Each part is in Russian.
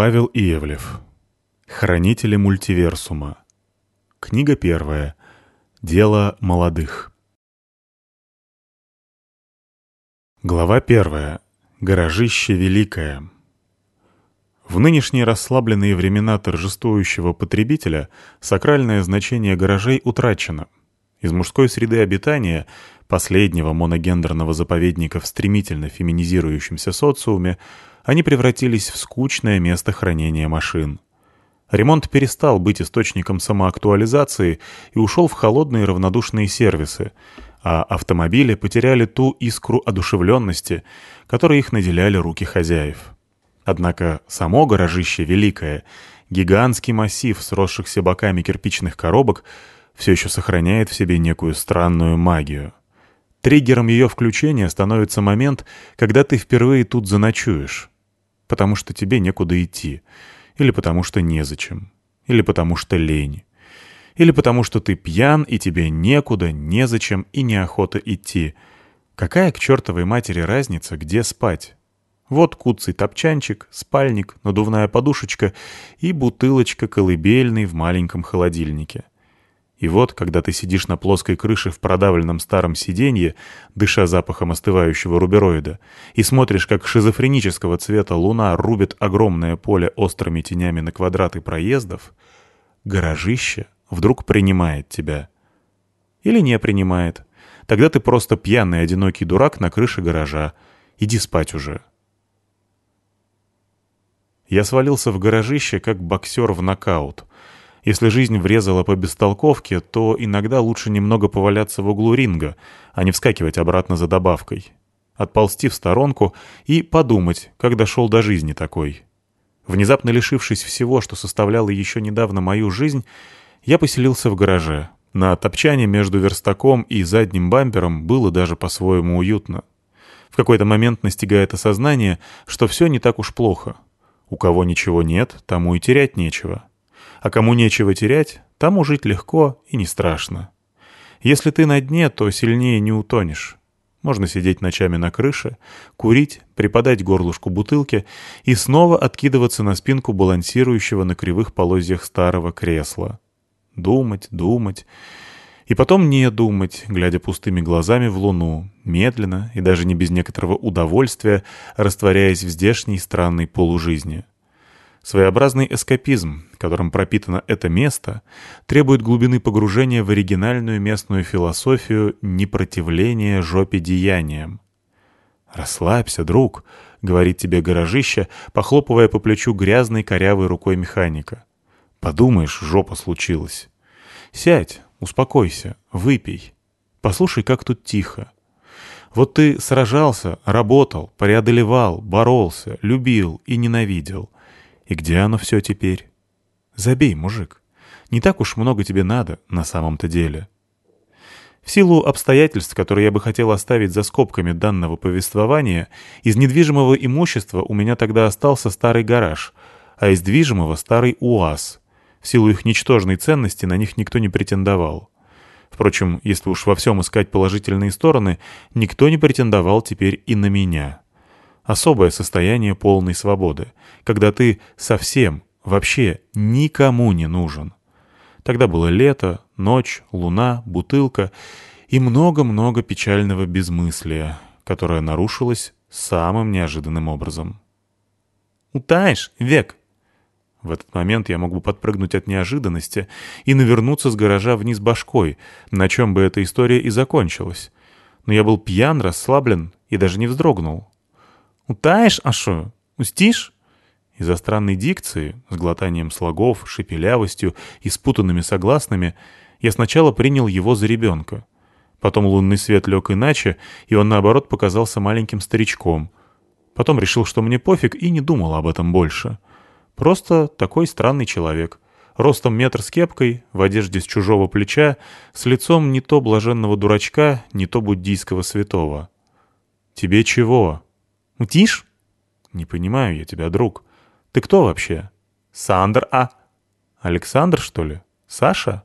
Павел Иевлев. Хранители мультиверсума. Книга первая. Дело молодых. Глава первая. Гаражище великое. В нынешние расслабленные времена торжествующего потребителя сакральное значение гаражей утрачено. Из мужской среды обитания, последнего моногендерного заповедника в стремительно феминизирующемся социуме, они превратились в скучное место хранения машин. Ремонт перестал быть источником самоактуализации и ушел в холодные равнодушные сервисы, а автомобили потеряли ту искру одушевленности, которой их наделяли руки хозяев. Однако само гаражище великое, гигантский массив сросшихся боками кирпичных коробок, все еще сохраняет в себе некую странную магию. Триггером ее включения становится момент, когда ты впервые тут заночуешь потому что тебе некуда идти, или потому что незачем, или потому что лень, или потому что ты пьян и тебе некуда, незачем и неохота идти. Какая к чертовой матери разница, где спать? Вот куцый топчанчик, спальник, надувная подушечка и бутылочка колыбельной в маленьком холодильнике — и вот, когда ты сидишь на плоской крыше в продавленном старом сиденье, дыша запахом остывающего рубероида, и смотришь, как шизофренического цвета луна рубит огромное поле острыми тенями на квадраты проездов, гаражище вдруг принимает тебя. Или не принимает. Тогда ты просто пьяный одинокий дурак на крыше гаража. Иди спать уже. Я свалился в гаражище, как боксер в нокаут. Если жизнь врезала по бестолковке, то иногда лучше немного поваляться в углу ринга, а не вскакивать обратно за добавкой. Отползти в сторонку и подумать, как дошел до жизни такой. Внезапно лишившись всего, что составляло еще недавно мою жизнь, я поселился в гараже. На топчане между верстаком и задним бампером было даже по-своему уютно. В какой-то момент настигает осознание, что все не так уж плохо. У кого ничего нет, тому и терять нечего. А кому нечего терять, тому жить легко и не страшно. Если ты на дне, то сильнее не утонешь. Можно сидеть ночами на крыше, курить, припадать горлышку бутылки и снова откидываться на спинку балансирующего на кривых полозьях старого кресла. Думать, думать. И потом не думать, глядя пустыми глазами в луну, медленно и даже не без некоторого удовольствия, растворяясь в здешней странной полужизни. Своеобразный эскапизм, которым пропитано это место, требует глубины погружения в оригинальную местную философию непротивления жопе деяниям. «Расслабься, друг», — говорит тебе гаражище, похлопывая по плечу грязной корявой рукой механика. «Подумаешь, жопа случилась. Сядь, успокойся, выпей. Послушай, как тут тихо. Вот ты сражался, работал, преодолевал, боролся, любил и ненавидел — и где оно все теперь? Забей, мужик. Не так уж много тебе надо на самом-то деле. В силу обстоятельств, которые я бы хотел оставить за скобками данного повествования, из недвижимого имущества у меня тогда остался старый гараж, а из движимого — старый УАЗ. В силу их ничтожной ценности на них никто не претендовал. Впрочем, если уж во всем искать положительные стороны, никто не претендовал теперь и на меня особое состояние полной свободы, когда ты совсем, вообще никому не нужен. Тогда было лето, ночь, луна, бутылка и много-много печального безмыслия, которое нарушилось самым неожиданным образом. «Утаешь, век!» В этот момент я мог бы подпрыгнуть от неожиданности и навернуться с гаража вниз башкой, на чем бы эта история и закончилась. Но я был пьян, расслаблен и даже не вздрогнул. Утаешь, Ашу? Устишь?» Из-за странной дикции, с глотанием слогов, шепелявостью и спутанными согласными, я сначала принял его за ребенка. Потом лунный свет лег иначе, и он, наоборот, показался маленьким старичком. Потом решил, что мне пофиг, и не думал об этом больше. Просто такой странный человек. Ростом метр с кепкой, в одежде с чужого плеча, с лицом не то блаженного дурачка, не то буддийского святого. «Тебе чего?» «Мутишь?» «Не понимаю я тебя, друг. Ты кто вообще?» «Сандр, а?» «Александр, что ли? Саша?»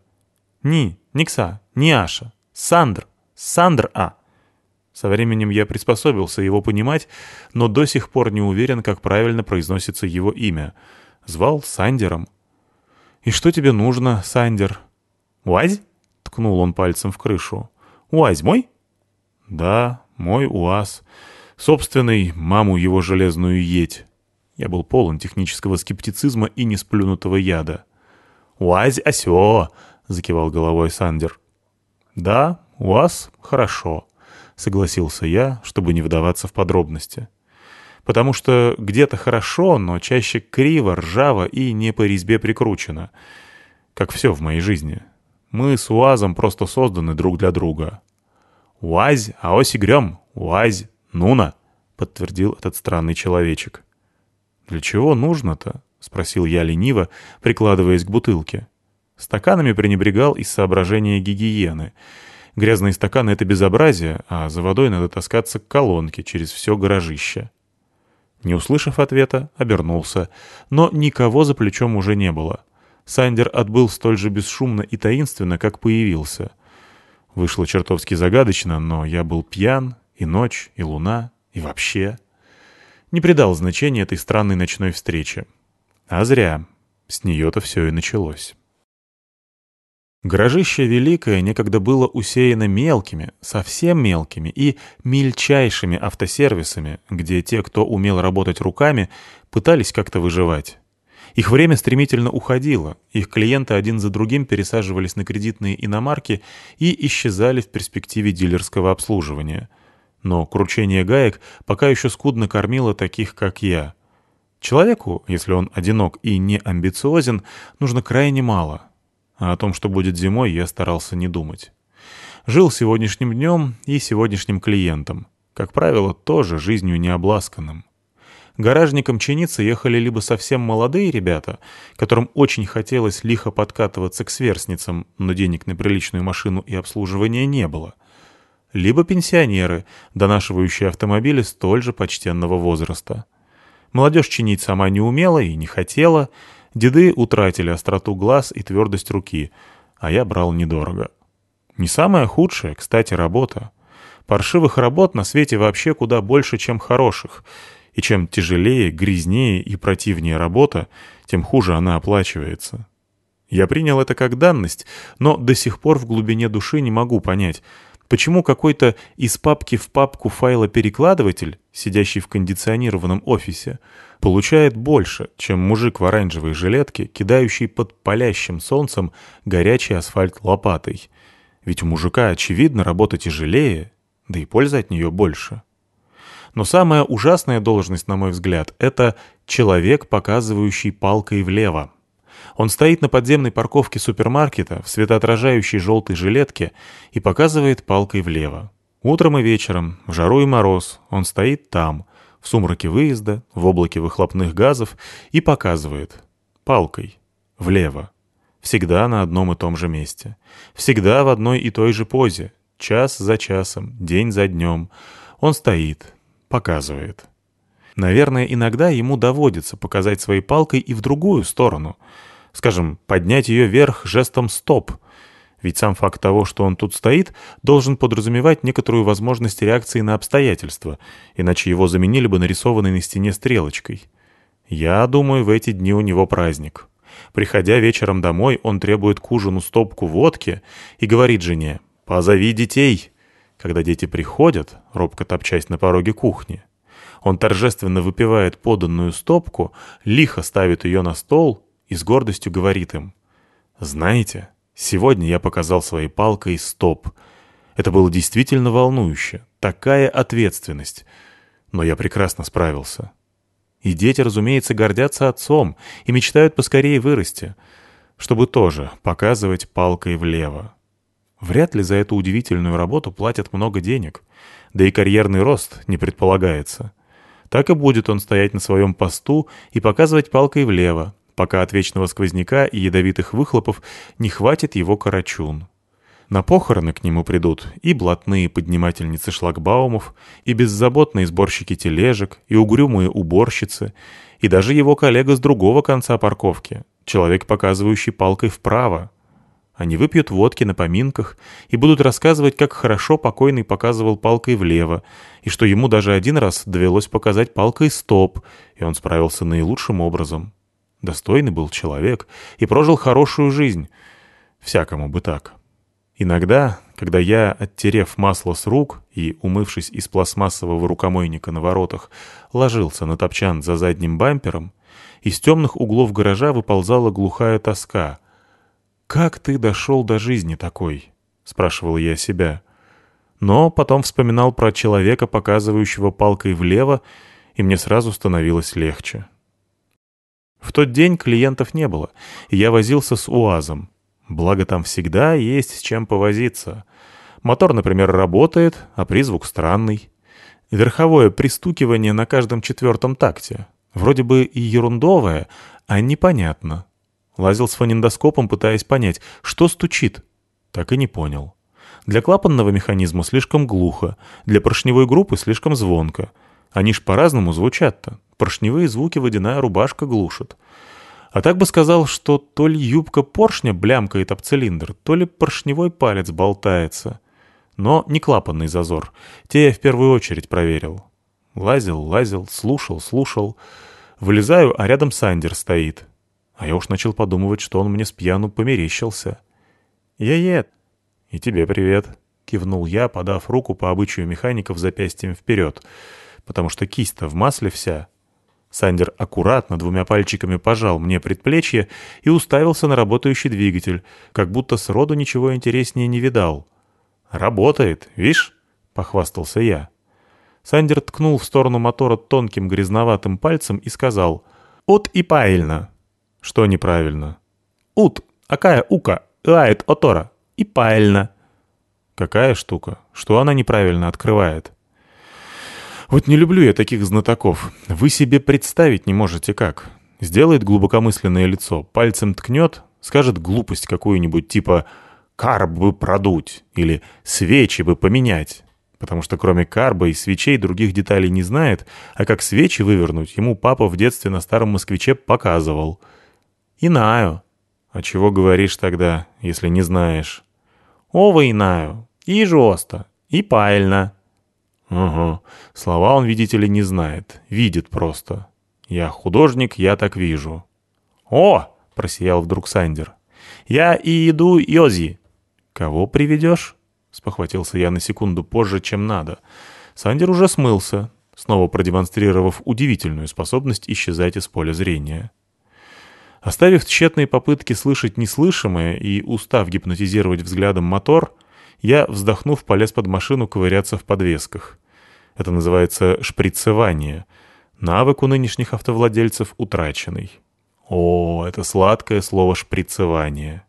«Ни, Никса, не Аша. Сандр. Сандр, а?» Со временем я приспособился его понимать, но до сих пор не уверен, как правильно произносится его имя. Звал Сандером. «И что тебе нужно, Сандер?» «Уазь?» — ткнул он пальцем в крышу. «Уазь мой?» «Да, мой УАЗ. Собственный, маму его железную едь». Я был полон технического скептицизма и несплюнутого яда. «Уазь осё!» — закивал головой Сандер. «Да, УАЗ хорошо», — согласился я, чтобы не вдаваться в подробности. «Потому что где-то хорошо, но чаще криво, ржаво и не по резьбе прикручено. Как все в моей жизни. Мы с УАЗом просто созданы друг для друга». «Уазь, а оси грем, уазь, нуна», — подтвердил этот странный человечек. «Для чего нужно-то?» — спросил я лениво, прикладываясь к бутылке. Стаканами пренебрегал из соображения гигиены. Грязные стаканы — это безобразие, а за водой надо таскаться к колонке через все гаражище. Не услышав ответа, обернулся, но никого за плечом уже не было. Сандер отбыл столь же бесшумно и таинственно, как появился. Вышло чертовски загадочно, но я был пьян, и ночь, и луна, и вообще. Не придал значения этой странной ночной встрече. А зря. С нее-то все и началось. Гаражище Великое некогда было усеяно мелкими, совсем мелкими и мельчайшими автосервисами, где те, кто умел работать руками, пытались как-то выживать. Их время стремительно уходило, их клиенты один за другим пересаживались на кредитные иномарки и исчезали в перспективе дилерского обслуживания. Но кручение гаек пока еще скудно кормило таких, как я. Человеку, если он одинок и не амбициозен, нужно крайне мало — а о том, что будет зимой, я старался не думать. Жил сегодняшним днем и сегодняшним клиентом. Как правило, тоже жизнью необласканным. Гаражникам чиниться ехали либо совсем молодые ребята, которым очень хотелось лихо подкатываться к сверстницам, но денег на приличную машину и обслуживание не было, либо пенсионеры, донашивающие автомобили столь же почтенного возраста. Молодежь чинить сама не умела и не хотела, Деды утратили остроту глаз и твердость руки, а я брал недорого. Не самая худшая, кстати, работа. Паршивых работ на свете вообще куда больше, чем хороших. И чем тяжелее, грязнее и противнее работа, тем хуже она оплачивается. Я принял это как данность, но до сих пор в глубине души не могу понять, почему какой-то из папки в папку файла перекладыватель, сидящий в кондиционированном офисе, получает больше, чем мужик в оранжевой жилетке, кидающий под палящим солнцем горячий асфальт лопатой. Ведь у мужика, очевидно, работа тяжелее, да и польза от нее больше. Но самая ужасная должность, на мой взгляд, это человек, показывающий палкой влево. Он стоит на подземной парковке супермаркета в светоотражающей желтой жилетке и показывает палкой влево. Утром и вечером, в жару и мороз, он стоит там, в сумраке выезда, в облаке выхлопных газов и показывает палкой влево. Всегда на одном и том же месте. Всегда в одной и той же позе. Час за часом, день за днем. Он стоит, показывает. Наверное, иногда ему доводится показать своей палкой и в другую сторону. Скажем, поднять ее вверх жестом «стоп», ведь сам факт того, что он тут стоит, должен подразумевать некоторую возможность реакции на обстоятельства, иначе его заменили бы нарисованной на стене стрелочкой. Я думаю, в эти дни у него праздник. Приходя вечером домой, он требует к ужину стопку водки и говорит жене «Позови детей». Когда дети приходят, робко топчась на пороге кухни, он торжественно выпивает поданную стопку, лихо ставит ее на стол и с гордостью говорит им «Знаете, Сегодня я показал своей палкой стоп. Это было действительно волнующе. Такая ответственность. Но я прекрасно справился. И дети, разумеется, гордятся отцом и мечтают поскорее вырасти, чтобы тоже показывать палкой влево. Вряд ли за эту удивительную работу платят много денег, да и карьерный рост не предполагается. Так и будет он стоять на своем посту и показывать палкой влево, пока от вечного сквозняка и ядовитых выхлопов не хватит его карачун. На похороны к нему придут и блатные поднимательницы шлагбаумов, и беззаботные сборщики тележек, и угрюмые уборщицы, и даже его коллега с другого конца парковки, человек, показывающий палкой вправо. Они выпьют водки на поминках и будут рассказывать, как хорошо покойный показывал палкой влево, и что ему даже один раз довелось показать палкой стоп, и он справился наилучшим образом. Достойный был человек и прожил хорошую жизнь. Всякому бы так. Иногда, когда я, оттерев масло с рук и, умывшись из пластмассового рукомойника на воротах, ложился на топчан за задним бампером, из темных углов гаража выползала глухая тоска. «Как ты дошел до жизни такой?» — спрашивал я себя. Но потом вспоминал про человека, показывающего палкой влево, и мне сразу становилось легче. В тот день клиентов не было, и я возился с УАЗом. Благо там всегда есть с чем повозиться. Мотор, например, работает, а призвук странный. Верховое пристукивание на каждом четвертом такте. Вроде бы и ерундовое, а непонятно. Лазил с фонендоскопом, пытаясь понять, что стучит. Так и не понял. Для клапанного механизма слишком глухо, для поршневой группы слишком звонко. Они ж по-разному звучат-то. Поршневые звуки водяная рубашка глушит. А так бы сказал, что то ли юбка поршня блямкает об цилиндр, то ли поршневой палец болтается. Но не клапанный зазор. Те я в первую очередь проверил. Лазил, лазил, слушал, слушал. Вылезаю, а рядом Сандер стоит. А я уж начал подумывать, что он мне с пьяну померещился. «Я-ед!» «И тебе привет!» — кивнул я, подав руку по обычаю механиков запястьем вперед, потому что кисть-то в масле вся. Сандер аккуратно двумя пальчиками пожал мне предплечье и уставился на работающий двигатель, как будто сроду ничего интереснее не видал. «Работает, видишь?» — похвастался я. Сандер ткнул в сторону мотора тонким грязноватым пальцем и сказал «Ут и правильно». «Что неправильно?» «Ут, акая ука, лает отора, и правильно». «Какая штука? Что она неправильно открывает?» Вот не люблю я таких знатоков. Вы себе представить не можете как. Сделает глубокомысленное лицо, пальцем ткнет, скажет глупость какую-нибудь типа «карб бы продуть» или «свечи бы поменять». Потому что кроме карба и свечей других деталей не знает, а как свечи вывернуть, ему папа в детстве на старом москвиче показывал. «Инаю». «А чего говоришь тогда, если не знаешь?» «Ова инаю. И жестко. И пайльно». «Угу. Слова он, видите ли, не знает. Видит просто. Я художник, я так вижу». «О!» — просиял вдруг Сандер. «Я и иду Йози». «Кого приведешь?» — спохватился я на секунду позже, чем надо. Сандер уже смылся, снова продемонстрировав удивительную способность исчезать из поля зрения. Оставив тщетные попытки слышать неслышимое и устав гипнотизировать взглядом мотор, я, вздохнув, полез под машину ковыряться в подвесках. Это называется шприцевание. Навык у нынешних автовладельцев утраченный. О, это сладкое слово «шприцевание».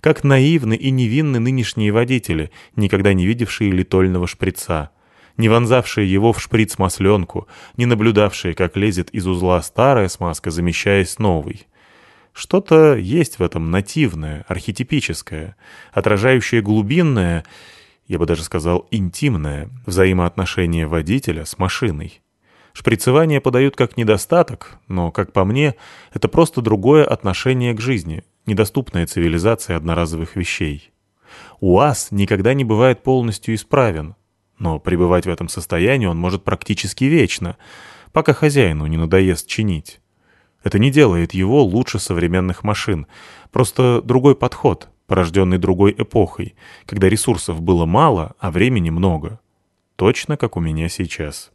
Как наивны и невинны нынешние водители, никогда не видевшие литольного шприца, не вонзавшие его в шприц-масленку, не наблюдавшие, как лезет из узла старая смазка, замещаясь новой. Что-то есть в этом нативное, архетипическое, отражающее глубинное я бы даже сказал, интимное взаимоотношение водителя с машиной. Шприцевание подают как недостаток, но, как по мне, это просто другое отношение к жизни, недоступная цивилизация одноразовых вещей. УАЗ никогда не бывает полностью исправен, но пребывать в этом состоянии он может практически вечно, пока хозяину не надоест чинить. Это не делает его лучше современных машин, просто другой подход — порожденный другой эпохой, когда ресурсов было мало, а времени много. Точно как у меня сейчас.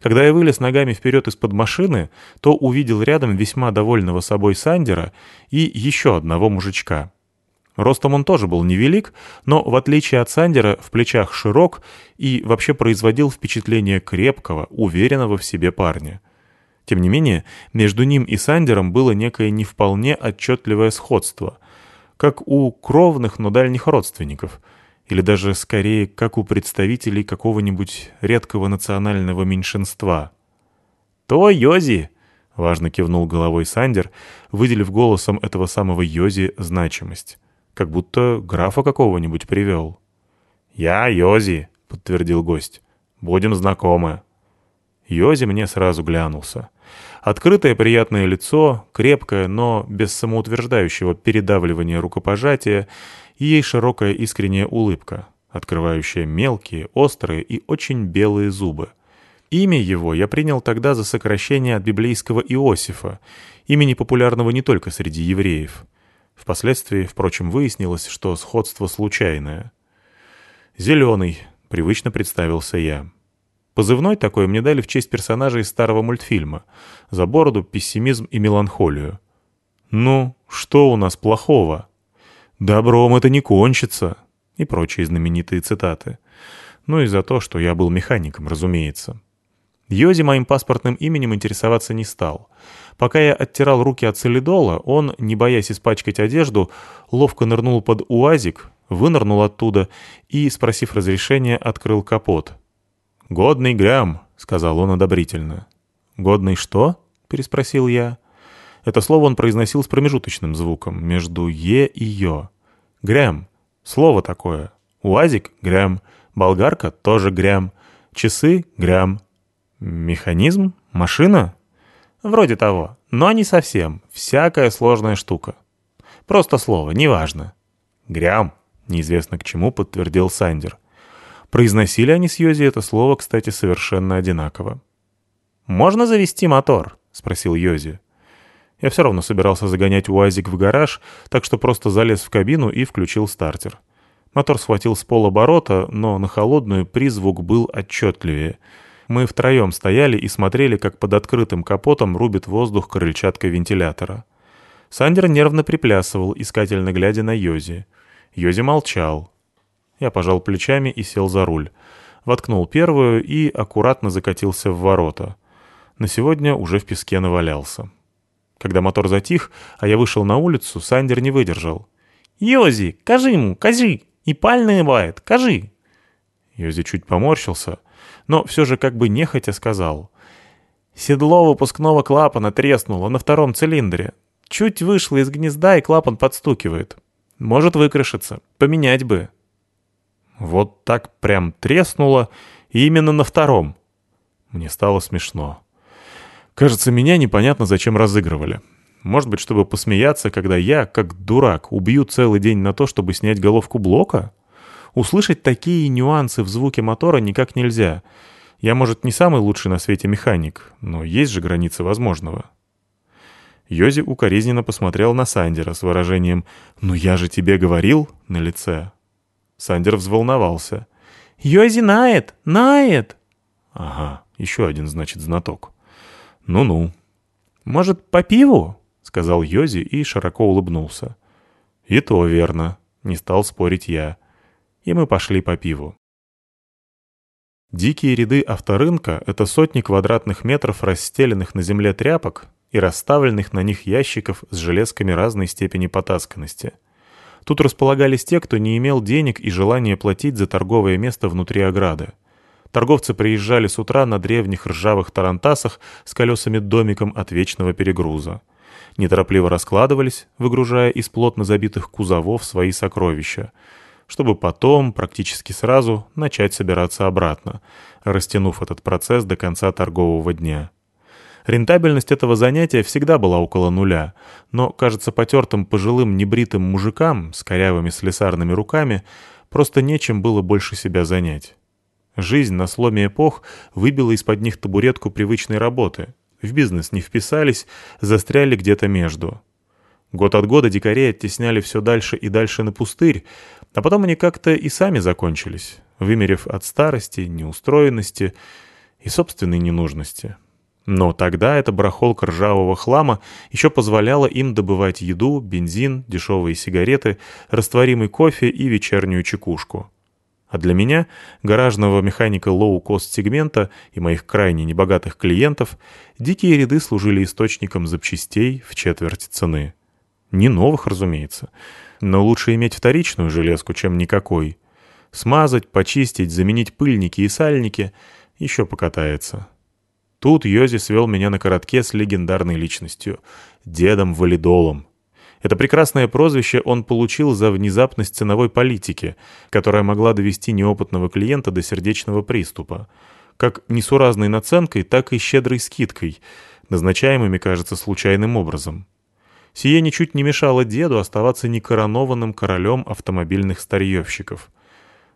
Когда я вылез ногами вперед из-под машины, то увидел рядом весьма довольного собой Сандера и еще одного мужичка. Ростом он тоже был невелик, но, в отличие от Сандера, в плечах широк и вообще производил впечатление крепкого, уверенного в себе парня. Тем не менее, между ним и Сандером было некое не вполне отчетливое сходство, как у кровных, но дальних родственников, или даже скорее как у представителей какого-нибудь редкого национального меньшинства. «То Йози!» — важно кивнул головой Сандер, выделив голосом этого самого Йози значимость. Как будто графа какого-нибудь привел. «Я Йози», — подтвердил гость. «Будем знакомы». Йози мне сразу глянулся. Открытое приятное лицо, крепкое, но без самоутверждающего передавливания рукопожатия и ей широкая искренняя улыбка, открывающая мелкие, острые и очень белые зубы. Имя его я принял тогда за сокращение от библейского Иосифа имени популярного не только среди евреев. Впоследствии, впрочем, выяснилось, что сходство случайное. «Зеленый», — привычно представился я. Позывной такой мне дали в честь персонажа из старого мультфильма. За бороду, пессимизм и меланхолию. «Ну, что у нас плохого?» «Добром это не кончится», и прочие знаменитые цитаты. Ну и за то, что я был механиком, разумеется. Йози моим паспортным именем интересоваться не стал. Пока я оттирал руки от солидола, он, не боясь испачкать одежду, ловко нырнул под уазик, вынырнул оттуда и, спросив разрешения, открыл капот. «Годный грамм», — сказал он одобрительно. «Годный что?» — переспросил я. Это слово он произносил с промежуточным звуком, между «е» и «ё». «Грэм» — слово такое. «Уазик» — «грэм», «болгарка» — тоже «грэм», «часы» — «грэм». «Механизм? Машина?» «Вроде того, но не совсем. Всякая сложная штука. Просто слово, неважно». «Грям», — неизвестно к чему подтвердил Сандер. Произносили они с Йози это слово, кстати, совершенно одинаково. «Можно завести мотор?» — спросил Йози. Я все равно собирался загонять УАЗик в гараж, так что просто залез в кабину и включил стартер. Мотор схватил с полоборота, но на холодную призвук был отчетливее. Мы втроем стояли и смотрели, как под открытым капотом рубит воздух крыльчатка вентилятора. Сандер нервно приплясывал, искательно глядя на Йози. Йози молчал. Я пожал плечами и сел за руль. Воткнул первую и аккуратно закатился в ворота. На сегодня уже в песке навалялся. Когда мотор затих, а я вышел на улицу, Сандер не выдержал. «Йози, кажи ему, кажи! И пальные бывает, кажи!» Йози чуть поморщился, но все же как бы нехотя сказал. «Седло выпускного клапана треснуло на втором цилиндре. Чуть вышло из гнезда, и клапан подстукивает. Может выкрашиться. Поменять бы». Вот так прям треснуло, и именно на втором. Мне стало смешно. Кажется, меня непонятно зачем разыгрывали. Может быть, чтобы посмеяться, когда я, как дурак, убью целый день на то, чтобы снять головку блока? Услышать такие нюансы в звуке мотора никак нельзя. Я, может, не самый лучший на свете механик, но есть же границы возможного. Йози укоризненно посмотрел на Сандера с выражением «Ну я же тебе говорил» на лице. Сандер взволновался. «Йози знает, знает!» «Ага, еще один, значит, знаток. Ну-ну». «Может, по пиву?» — сказал Йози и широко улыбнулся. «И то верно», — не стал спорить я. И мы пошли по пиву. Дикие ряды авторынка — это сотни квадратных метров расстеленных на земле тряпок и расставленных на них ящиков с железками разной степени потасканности — Тут располагались те, кто не имел денег и желания платить за торговое место внутри ограды. Торговцы приезжали с утра на древних ржавых тарантасах с колесами-домиком от вечного перегруза. Неторопливо раскладывались, выгружая из плотно забитых кузовов свои сокровища, чтобы потом, практически сразу, начать собираться обратно, растянув этот процесс до конца торгового дня. Рентабельность этого занятия всегда была около нуля, но, кажется, потертым пожилым небритым мужикам с корявыми слесарными руками просто нечем было больше себя занять. Жизнь на сломе эпох выбила из-под них табуретку привычной работы. В бизнес не вписались, застряли где-то между. Год от года дикарей оттесняли все дальше и дальше на пустырь, а потом они как-то и сами закончились, вымерев от старости, неустроенности и собственной ненужности. Но тогда эта барахолка ржавого хлама еще позволяла им добывать еду, бензин, дешевые сигареты, растворимый кофе и вечернюю чекушку. А для меня, гаражного механика лоу-кост-сегмента и моих крайне небогатых клиентов, дикие ряды служили источником запчастей в четверть цены. Не новых, разумеется, но лучше иметь вторичную железку, чем никакой. Смазать, почистить, заменить пыльники и сальники — еще покатается. Тут Йози свел меня на коротке с легендарной личностью — дедом Валидолом. Это прекрасное прозвище он получил за внезапность ценовой политики, которая могла довести неопытного клиента до сердечного приступа. Как несуразной наценкой, так и щедрой скидкой, назначаемыми, кажется, случайным образом. Сие ничуть не мешало деду оставаться некоронованным королем автомобильных старьевщиков.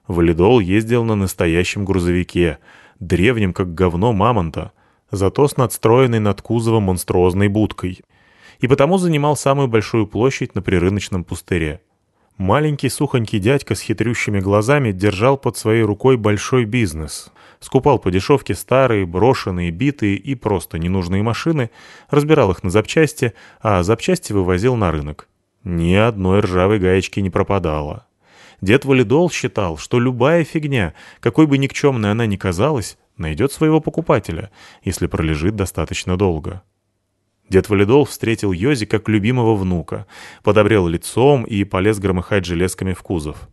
Валидол ездил на настоящем грузовике, древнем как говно мамонта — зато с надстроенной над кузовом монструозной будкой. и потому занимал самую большую площадь на прирыночном пустыре. Маленький сухонький дядька с хитрющими глазами держал под своей рукой большой бизнес. Скупал по дешевке старые, брошенные, битые и просто ненужные машины, разбирал их на запчасти, а запчасти вывозил на рынок. Ни одной ржавой гаечки не пропадало. Дед Валидол считал, что любая фигня, какой бы никчемной она ни казалась, найдет своего покупателя, если пролежит достаточно долго. Дед Валидол встретил Йози как любимого внука, подобрел лицом и полез громыхать железками в кузов.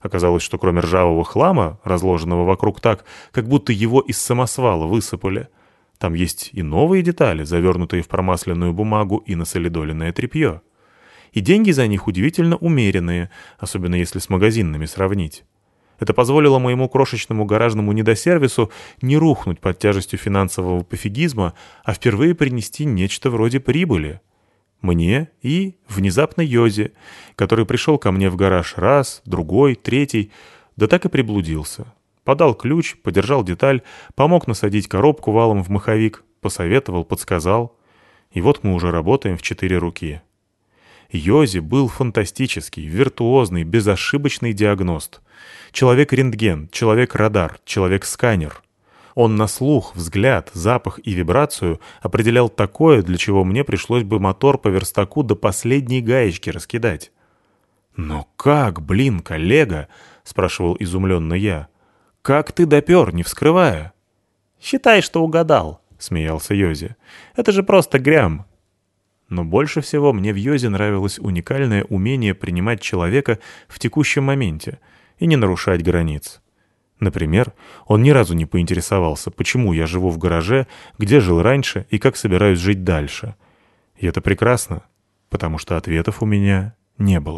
Оказалось, что кроме ржавого хлама, разложенного вокруг так, как будто его из самосвала высыпали, там есть и новые детали, завернутые в промасленную бумагу и насолидоленное тряпье. И деньги за них удивительно умеренные, особенно если с магазинными сравнить. Это позволило моему крошечному гаражному недосервису не рухнуть под тяжестью финансового пофигизма, а впервые принести нечто вроде прибыли. Мне и, внезапно, Йозе, который пришел ко мне в гараж раз, другой, третий, да так и приблудился. Подал ключ, подержал деталь, помог насадить коробку валом в маховик, посоветовал, подсказал. И вот мы уже работаем в четыре руки. Йози был фантастический, виртуозный, безошибочный диагност. Человек-рентген, человек-радар, человек-сканер. Он на слух, взгляд, запах и вибрацию определял такое, для чего мне пришлось бы мотор по верстаку до последней гаечки раскидать. «Но как, блин, коллега?» — спрашивал изумленно я. «Как ты допер, не вскрывая?» «Считай, что угадал», — смеялся Йози. «Это же просто грям. Но больше всего мне в Йозе нравилось уникальное умение принимать человека в текущем моменте и не нарушать границ. Например, он ни разу не поинтересовался, почему я живу в гараже, где жил раньше и как собираюсь жить дальше. И это прекрасно, потому что ответов у меня не было.